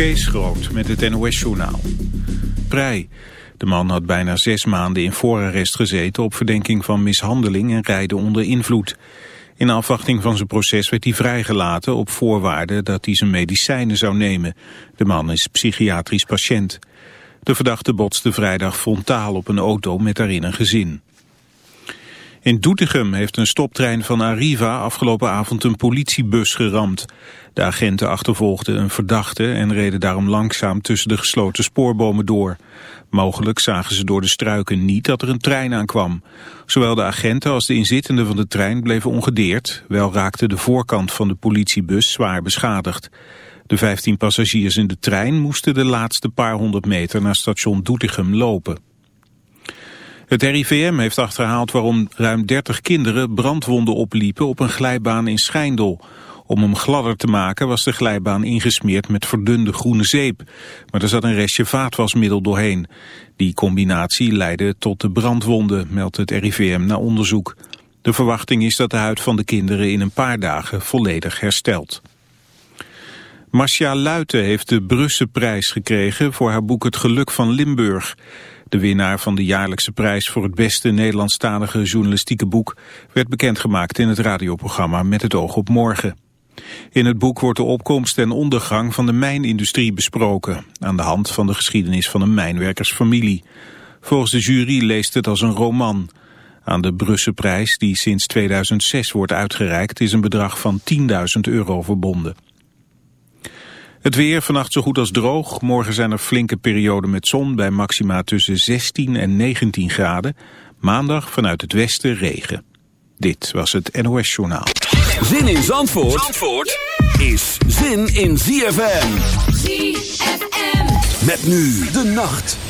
Kees Groot met het NOS-journaal. Prij. De man had bijna zes maanden in voorarrest gezeten op verdenking van mishandeling en rijden onder invloed. In afwachting van zijn proces werd hij vrijgelaten op voorwaarde dat hij zijn medicijnen zou nemen. De man is psychiatrisch patiënt. De verdachte botste vrijdag frontaal op een auto met daarin een gezin. In Doetinchem heeft een stoptrein van Arriva afgelopen avond een politiebus geramd. De agenten achtervolgden een verdachte en reden daarom langzaam tussen de gesloten spoorbomen door. Mogelijk zagen ze door de struiken niet dat er een trein aankwam. Zowel de agenten als de inzittenden van de trein bleven ongedeerd. Wel raakte de voorkant van de politiebus zwaar beschadigd. De 15 passagiers in de trein moesten de laatste paar honderd meter naar station Doetinchem lopen. Het RIVM heeft achterhaald waarom ruim 30 kinderen brandwonden opliepen op een glijbaan in Schijndel. Om hem gladder te maken was de glijbaan ingesmeerd met verdunde groene zeep. Maar er zat een restje vaatwasmiddel doorheen. Die combinatie leidde tot de brandwonden, meldt het RIVM na onderzoek. De verwachting is dat de huid van de kinderen in een paar dagen volledig herstelt. Marcia Luiten heeft de Brusselprijs gekregen voor haar boek Het Geluk van Limburg. De winnaar van de jaarlijkse prijs voor het beste Nederlandstalige journalistieke boek werd bekendgemaakt in het radioprogramma Met het oog op morgen. In het boek wordt de opkomst en ondergang van de mijnindustrie besproken, aan de hand van de geschiedenis van een mijnwerkersfamilie. Volgens de jury leest het als een roman. Aan de Brusselprijs, die sinds 2006 wordt uitgereikt, is een bedrag van 10.000 euro verbonden. Het weer vannacht zo goed als droog. Morgen zijn er flinke perioden met zon bij maxima tussen 16 en 19 graden. Maandag vanuit het westen regen. Dit was het NOS Journaal. Zin in Zandvoort, Zandvoort is zin in ZFM. ZFM. Met nu de nacht.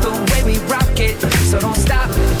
so don't stop.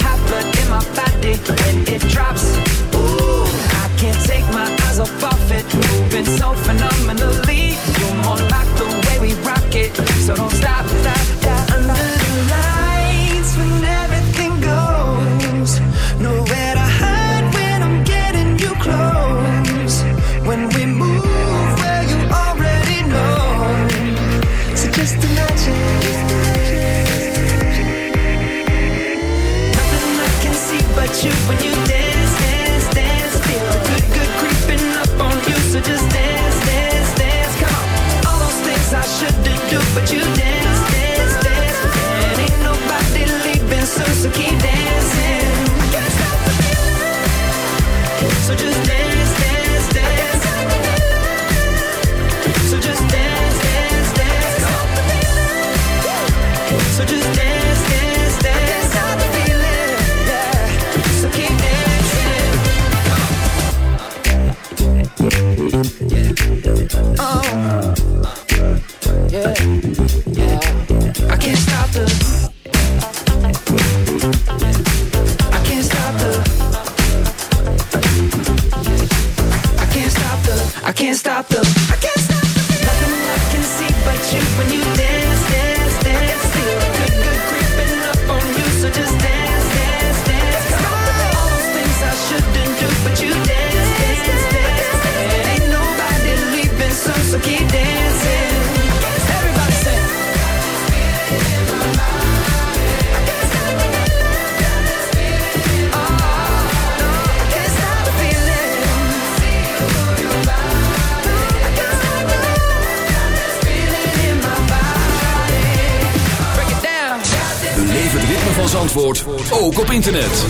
Zandvoort ook op internet.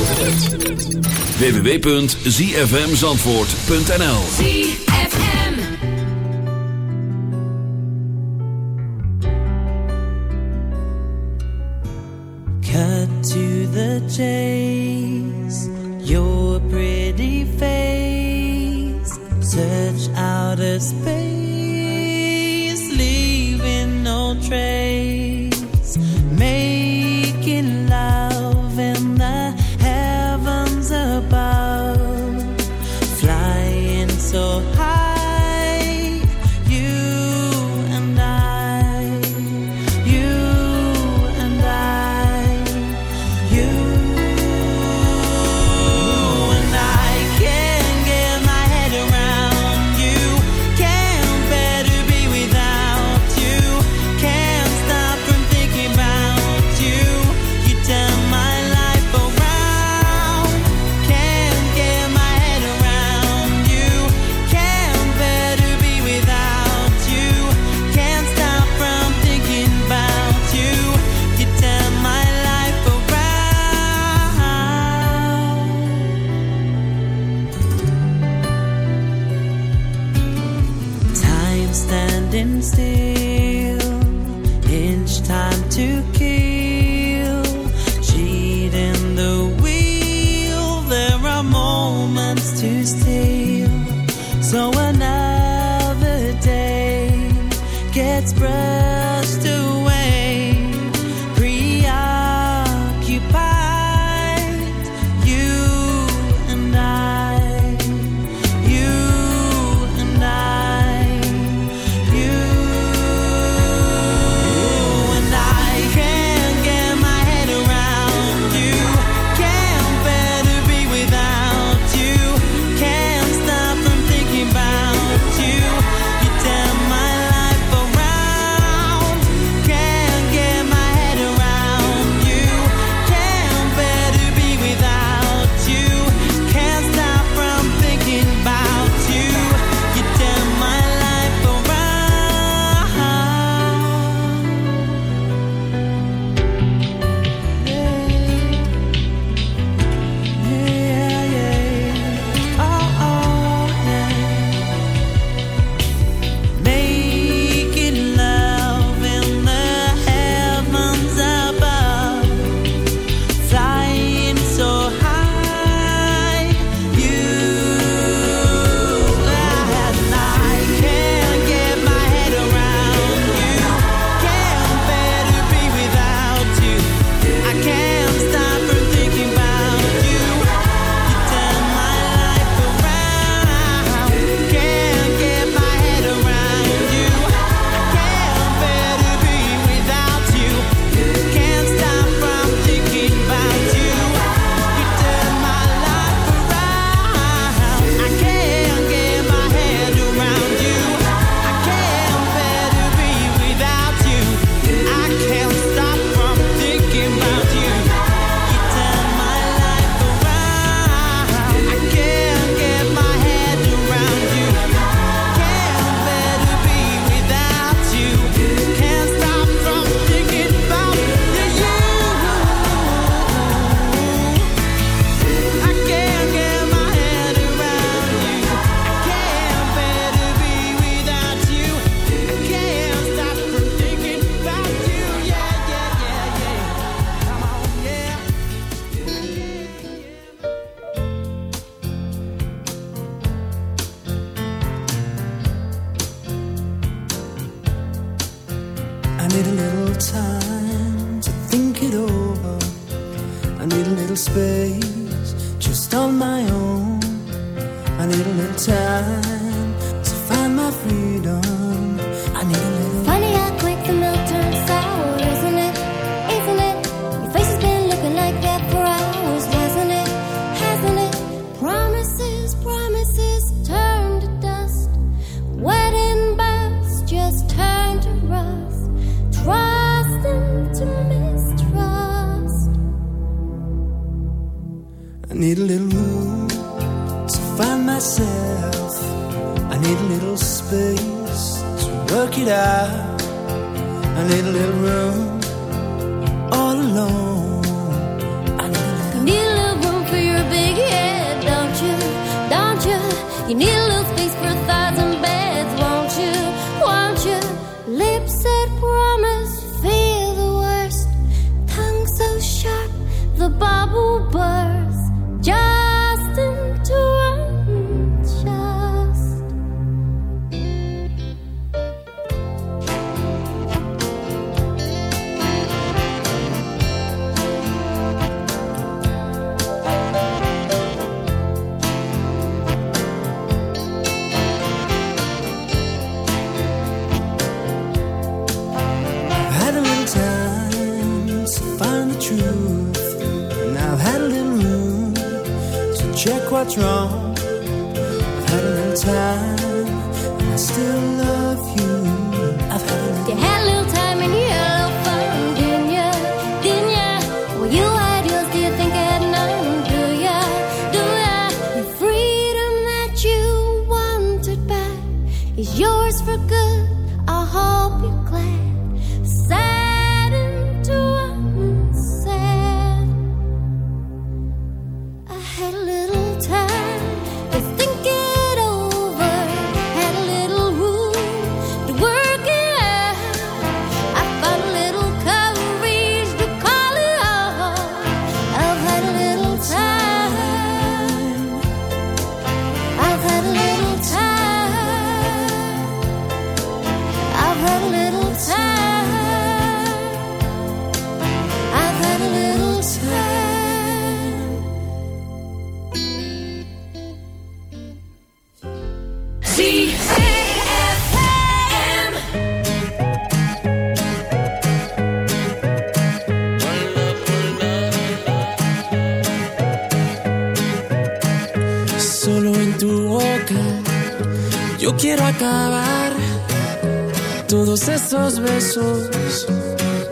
www.zfmzandvoort.nl ZFM Cut to the chase. Your pretty face. Search outer space. Leaving no trace. What's wrong.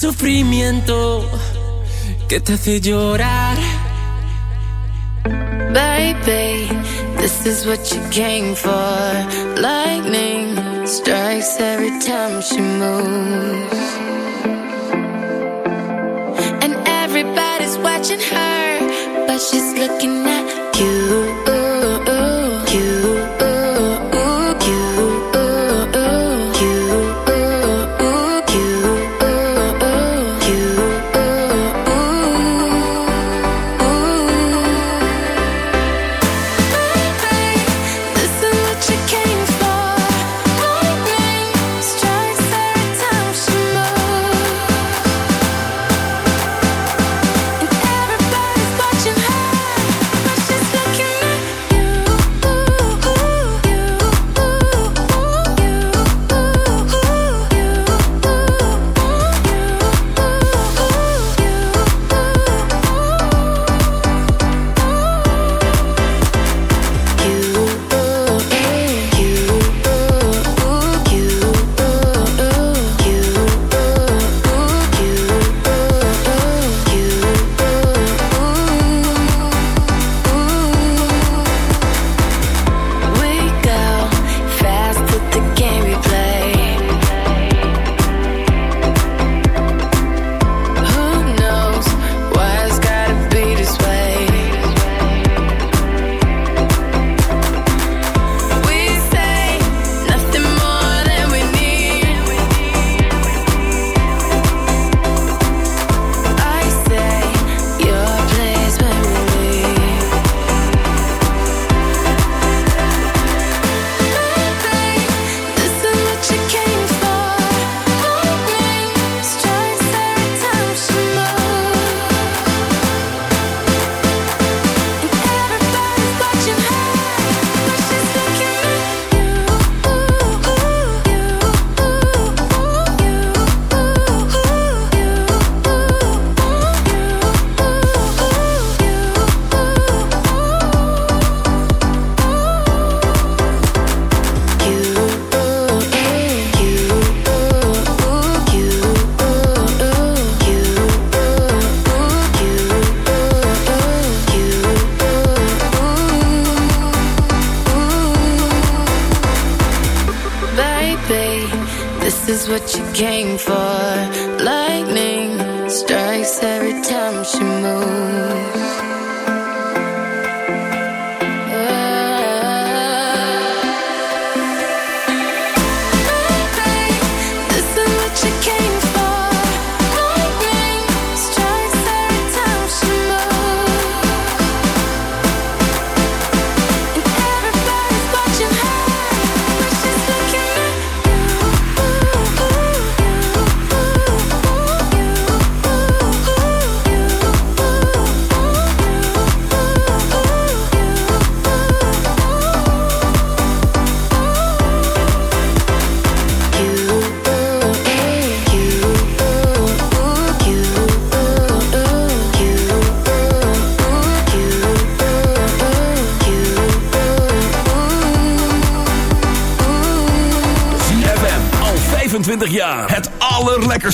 sufrimiento que te hace llorar. Baby, this is what you came for. Lightning strikes every time she moves. And everybody's watching her, but she's looking at you.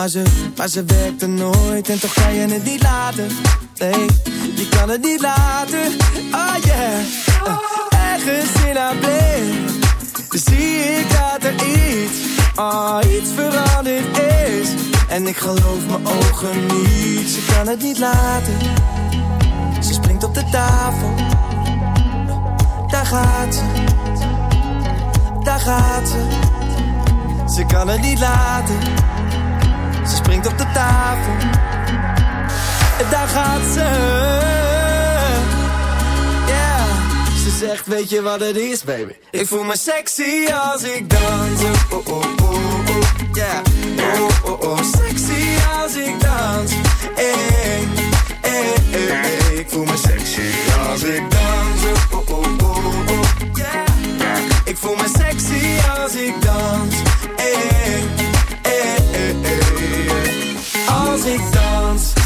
Maar ze, maar ze werkte nooit en toch kan je het niet laten. Nee, je kan het niet laten. Oh yeah. Uh, ergens in haar blik. Zie ik dat er iets, oh, iets veranderd is. En ik geloof mijn ogen niet. Ze kan het niet laten. Ze springt op de tafel. Daar gaat ze. Daar gaat ze. Ze kan het niet laten. Ze springt op de tafel. Daar gaat ze. Ja, ze zegt, weet je wat het is, baby? Ik voel me sexy als ik dans. Oh, oh, oh, yeah. Oh, oh, oh, sexy als ik dans. Hey, hey, hey, hey. Ik voel me sexy als ik dans. Oh, oh, oh, oh, yeah. Ik voel me sexy als ik dans. Hey, hey, hey, hey. Als ik dans,